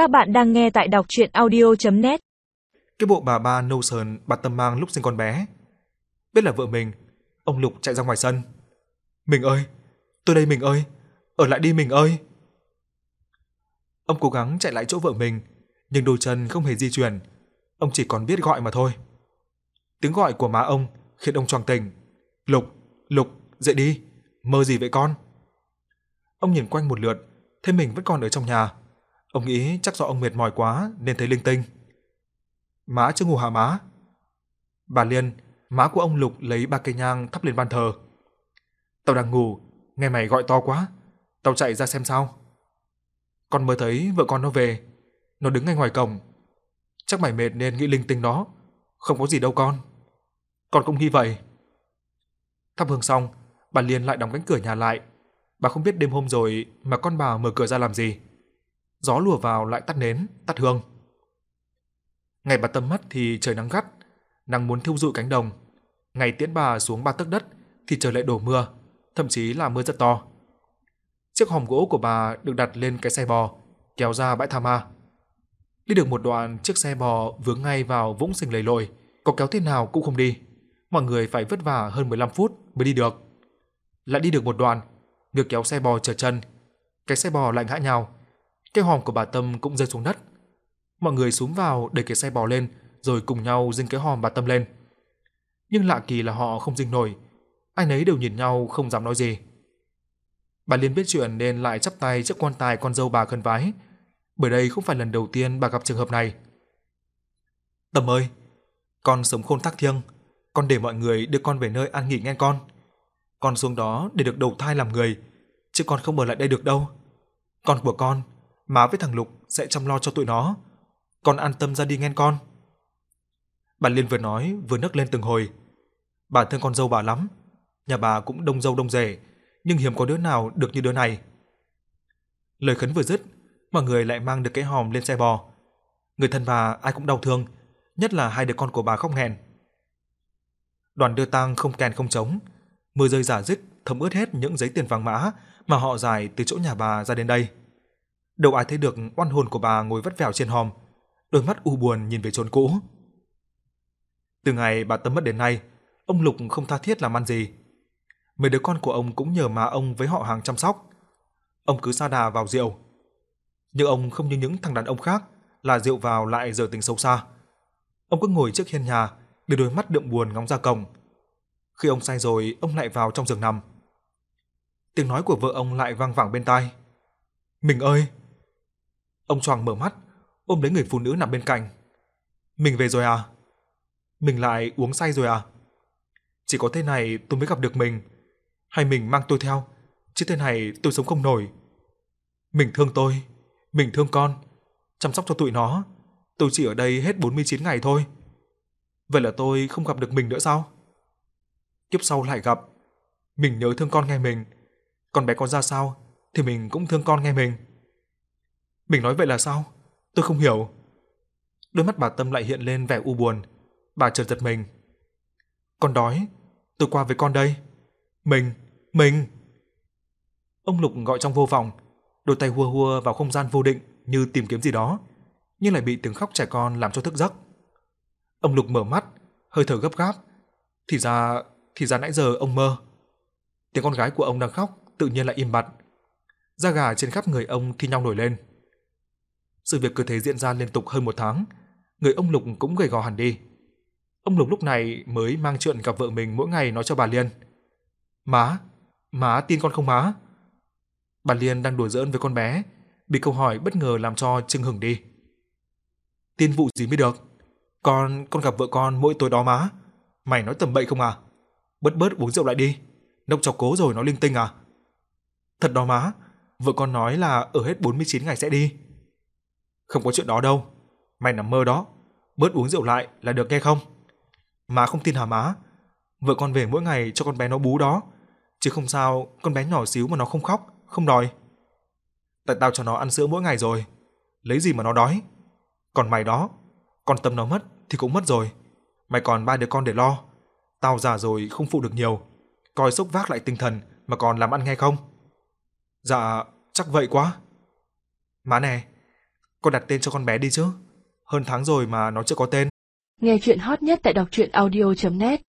Các bạn đang nghe tại đọc chuyện audio.net Cái bộ bà ba nâu sờn bà Tâm mang lúc sinh con bé. Biết là vợ mình, ông Lục chạy ra ngoài sân. Mình ơi, tôi đây mình ơi, ở lại đi mình ơi. Ông cố gắng chạy lại chỗ vợ mình, nhưng đôi chân không hề di chuyển, ông chỉ còn biết gọi mà thôi. Tiếng gọi của má ông khiến ông choàng tỉnh. "Lục, Lục, dậy đi, mơ gì vậy con?" Ông nhìn quanh một lượt, thấy mình vẫn còn ở trong nhà. Ông nghĩ chắc do ông mệt mỏi quá nên thấy linh tinh. "Má chưa ngủ hả má?" Bà Liên, má của ông Lục lấy ba cây nhang thắp lên bàn thờ. "Tao đang ngủ, nghe mày gọi to quá, tao chạy ra xem sao." Con mới thấy vợ con nó về, nó đứng ngay ngoài cổng. Chắc mày mệt nên nghĩ linh tinh đó, không có gì đâu con. Con cũng nghĩ vậy. Thắp hương xong, bà Liên lại đóng cánh cửa nhà lại. Bà không biết đêm hôm rồi mà con bà mở cửa ra làm gì. Gió lùa vào lại tắt nến, tắt hương. Ngày bà Tâm mắt thì trời nắng gắt, nắng muốn thiêu rụi cánh đồng. Ngày tiễn bà xuống ba tấc đất thì trời lại đổ mưa, thậm chí là mưa rất to. Chiếc hòm gỗ của bà được đặt lên cái xe bò, kéo ra bãi tha ma. Đi được một đoạn, chiếc xe bò vướng ngay vào vũng sình lầy lội, có kéo thế nào cũng không đi. Mọi người phải vất vả hơn 15 phút mới đi được. Lại đi được một đoạn, việc kéo xe bò trở chân, cái xe bò lại ngã nhào. Cái hòm của bà Tâm cũng rơi xuống đất. Mọi người xúm vào để cái xe bò lên, rồi cùng nhau dinh cái hòm bà Tâm lên. Nhưng lạ kỳ là họ không dinh nổi, ai nấy đều nhìn nhau không dám nói gì. Bà Liên biết chuyện nên lại chắp tay trước quan tài con dâu bà khấn vái, bởi đây không phải lần đầu tiên bà gặp trường hợp này. Tâm ơi, con sống khôn thác thiêng, con để mọi người đưa con về nơi an nghỉ nghe con. Con xuống đó để được đầu thai làm người, chứ con không ở lại đây được đâu. Con của con, má với thằng Lục sẽ chăm lo cho tụi nó. Con an tâm ra đi nghe con. Bà Liên vừa nói vừa nức lên từng hồi. Bà thương con dâu bà lắm, nhà bà cũng đông dâu đông rể, nhưng hiếm có đứa nào được như đứa này. Lời khấn vừa dứt, mọi người lại mang được cái hòm lên xe bò. Người thân bà ai cũng đau thương, nhất là hai đứa con của bà khóc nghẹn. Đoàn đưa tang không kèn không trống, mưa rơi rả rích thấm ướt hết những giấy tiền vàng mã mà họ giải từ chỗ nhà bà ra đến đây. Đâu ai thấy được oan hồn của bà ngồi vắt vẻo trên hòm, đôi mắt u buồn nhìn về chốn cũ. Từ ngày bà Tâm mất đến nay, ông Lục không tha thiết làm ăn gì. Mấy đứa con của ông cũng nhờ má ông với họ hàng chăm sóc. Ông cứ sa đà vào rượu. Nhưng ông không như những thằng đàn ông khác là rượu vào lại giờ tính xấu xa. Ông cứ ngồi trước hiên nhà, đưa đôi mắt đượm buồn ngóng ra cổng. Khi ông say rồi, ông lại vào trong giường nằm. Tiếng nói của vợ ông lại vang vẳng bên tai. "Mình ơi!" Ông choàng mở mắt, ôm lấy người phụ nữ nằm bên cạnh. "Mình về rồi à? Mình lại uống say rồi à? Chỉ có thế này tôi mới gặp được mình, hay mình mang tôi theo, chứ thế này tôi sống không nổi. Mình thương tôi, mình thương con, chăm sóc cho tụi nó, tôi chỉ ở đây hết 49 ngày thôi. Vậy là tôi không gặp được mình nữa sao? Kiếp sau lại gặp, mình nhớ thương con nghe mình, con bé con ra sao thì mình cũng thương con nghe mình. Mình nói vậy là sao? Tôi không hiểu. Đôi mắt bà Tâm lại hiện lên vẻ u buồn, bà chợt giật mình. Con đói, tôi qua với con đây. Mình, mình. Ông Lục gọi trong vô vọng, đôi tay hùa hùa vào không gian vô định như tìm kiếm gì đó, nhưng lại bị tiếng khóc trẻ con làm cho thức giấc. Ông Lục mở mắt, hơi thở gấp gáp. Thì ra, thì ra nãy giờ ông mơ. Tiếng con gái của ông đang khóc tự nhiên lại im bặt. Da gà trên khắp người ông thi nhau nổi lên. Sự việc cứ thế diễn ra liên tục hơn một tháng, người ông Lục cũng gầy gò hẳn đi. Ông Lục lúc này mới mang chuyện gặp vợ mình mỗi ngày nói cho bà Liên. "Má, má tin con không má?" Bà Liên đang đùa giỡn với con bé, bị câu hỏi bất ngờ làm cho chưng hửng đi. "Tin vụ gì mới được? Con con gặp vợ con mỗi tối đó má. Mày nói tầm bậy không à? Bớt bớt uống rượu lại đi, nốc chọc cố rồi nó linh tinh à?" "Thật đó má, vợ con nói là ở hết 49 ngày sẽ đi." "Không có chuyện đó đâu, mày nằm mơ đó, bớt uống rượu lại là được nghe không?" "Má không tin hả má? Vợ con về mỗi ngày cho con bé nó bú đó, chứ không sao con bé nhỏ xíu mà nó không khóc, không đòi. Tại tao cho nó ăn sữa mỗi ngày rồi, lấy gì mà nó đói. Còn mày đó, con tâm nó mất thì cũng mất rồi, mày còn ba đứa con để lo. Tao già rồi không phụ được nhiều, coi sốc vác lại tinh thần mà còn làm ăn nghe không?" "Dạ, chắc vậy quá." "Má nè, con đặt tên cho con bé đi chứ. Hơn tháng rồi mà nó chưa có tên. Nghe chuyện hot nhất tại đọc truyện audio.net